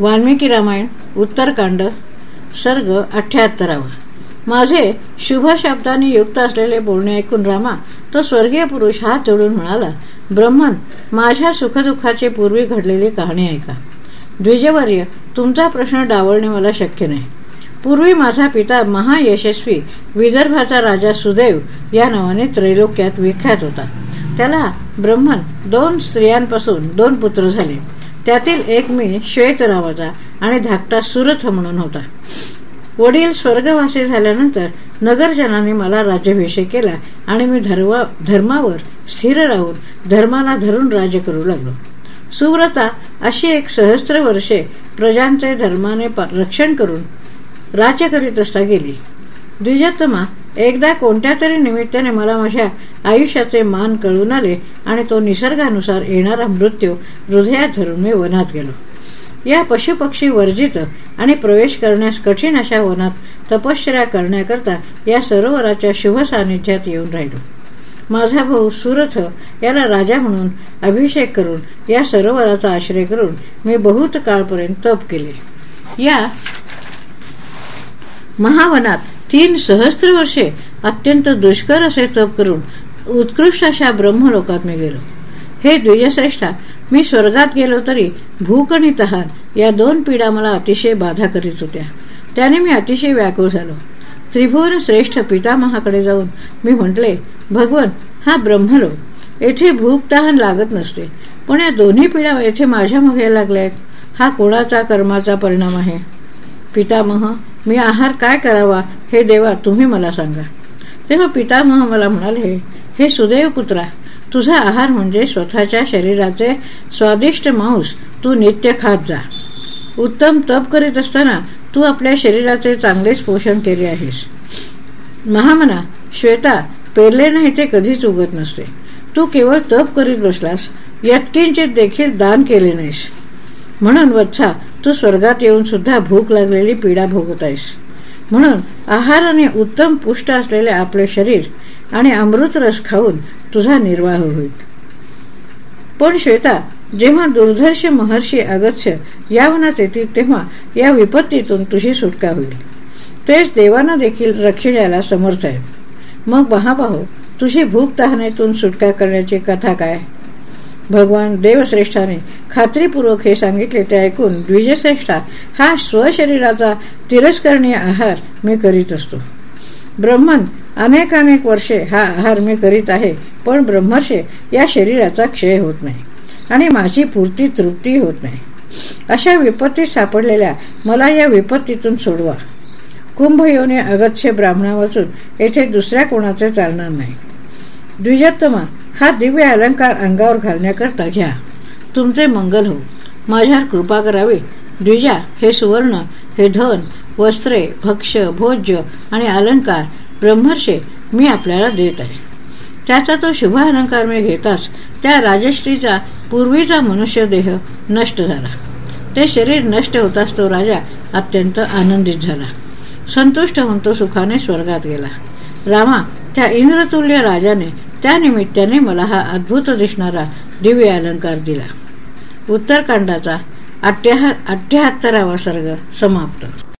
वाल्मिकी रामायण उत्तरकांड सर्ग अठ्याहत्तरावा. माझे शुभ शब्दाने युक्त असलेले बोलणे ऐकून रामा तो स्वर्गीय पुरुष हात जोडून म्हणाला ब्रह्मन माझ्या सुखदुःखाची पूर्वी घडलेली कहाणी ऐका. द्विजवर्य तुमचा प्रश्न डावळणे मला शक्य नाही. पूर्वी माझा पिता महायशस्वी विदर्भाचा राजा सुदैव या नावाने त्रैलोक्यात विख्यात होता. त्याला ब्रह्मन दोन स्त्रियांपासून दोन पुत्र झाले. त्यातील एक मी श्वेत नावाचा आणि धाकटा सुरथ म्हणून होता. वडील स्वर्गवासी झाल्यानंतर नगरजनांनी मला राज्याभिषेक केला आणि मी धर्मावर स्थिर राहून धर्माला धरून राज्य करू लागलो. सुव्रता अशी एक सहस्त्र वर्षे प्रजांचे धर्माने रक्षण करून राज्य करीत असता गेली. द्विजोत्तमा एकदा कोणत्या तरी निमित्ताने मला माझ्या आयुष्याचे मान कळून आले आणि तो निसर्गानुसार येणारा मृत्यू हृदयात धरून मी वनात गेलो. या पशुपक्षी वर्जित आणि प्रवेश करण्यास कठीण अशा वनात तपश्चर्या करण्याकरता या सरोवराच्या शुभ सानिध्यात येऊन राहिलो. माझा भाऊ सुरथ याला राजा म्हणून अभिषेक करून या सरोवराचा आश्रय करून मी बहुत काळपर्यंत तप केले. या महावनात तीन सहस्त्र वर्षे अत्यंत दुष्कर असे तप करून उत्कृष्ट अशा ब्रह्मलोकात मी गेलो. हे द्विजश्रेष्ठा मी स्वर्गात गेलो तरी भूक आणि तहान या दोन पिढा मला अतिशय बाधा करीत होत्या. त्याने मी अतिशय व्याकुळ झालो. त्रिभुवन श्रेष्ठ पितामहाकडे जाऊन मी म्हटले भगवन हा ब्रह्मलोक येथे भूक तहान लागत नसते. पण या दोन्ही पिढ्या येथे माझ्या मागे आहेत हा कोणाचा कर्माचा परिणाम आहे? पितामह मी आहार काय करावा हे देवा तुम्ही मला सांगा. तेव्हा पितामह मला म्हणाले हे सुदैव पुत्रा तुझा आहार म्हणजे स्वतःच्या शरीराचे स्वादिष्ट मांस तू नित्य खात जा. उत्तम तप करीत असताना तू आपल्या शरीराचे चांगलेच पोषण केले आहेस. महामना श्वेता पेरले नाही ते कधीच उगत नसते. तू केवळ तप करीत बसलास यत्किंचित देखील दान केले नाहीस. म्हणून वत्सा तू स्वर्गात येऊन सुद्धा भूक लागलेली पीडा भोगत आहेस म्हणून आहाराने उत्तम पुष्ट असलेले आपले शरीर आणि अमृत रस खाऊन तुझा निर्वाह होईल. पण श्वेता जेव्हा दुर्धर्ष महर्षी अगत्य या वनात येतील तेव्हा या विपत्तीतून तुझी सुटका होईल. तेच देवाना देखील रक्षिण्याला समर्थ आहे. मग महाबाहो तुझी भूक तहानेतून सुटका करण्याची कथा काय? भगवान देवश्रेष्ठाने खात्रीपूर्वक हे सांगितले ते ऐकून द्विजश्रेष्ठा हा स्वशरीराचा तिरस्करणीय आहार मी करीत असतो. ब्रह्मन अनेकानेक वर्षे हा आहार मी करीत आहे पण ब्रह्मर्षे या शरीराचा क्षय होत नाही आणि माझी पूर्ती तृप्ती होत नाही. अशा विपत्तीत सापडलेल्या मला या विपत्तीतून सोडवा. कुंभयोने अगत्य ब्राह्मणा वाचून येथे दुसऱ्या कोणाचे चालणार नाही. द्विजोत्तमा हा दिव्य अलंकार अंगावर घालण्याकरता घ्या. तुमचे मंगल हो. माझ्यावर कृपा करावी. द्विजा हे सुवर्ण हे धन वस्त्रे भक्ष्य भोज्य आणि अलंकार ब्रह्मर्षे मी आपल्याला देत आहे. त्याचा तो शुभ अलंकार मी घेताच त्या राजश्रीचा पूर्वीचा मनुष्य देह नष्ट झाला. ते शरीर नष्ट होताच तो राजा अत्यंत आनंदित झाला. संतुष्ट होऊन तो सुखाने स्वर्गात गेला. रामा त्या इंद्रतुल्य राजाने त्या निमित्ताने मला हा अद्भुत दिसणारा दिव्य अलंकार दिला. उत्तरकांडाचा अठ्याहत्तरावा सर्ग समाप्त.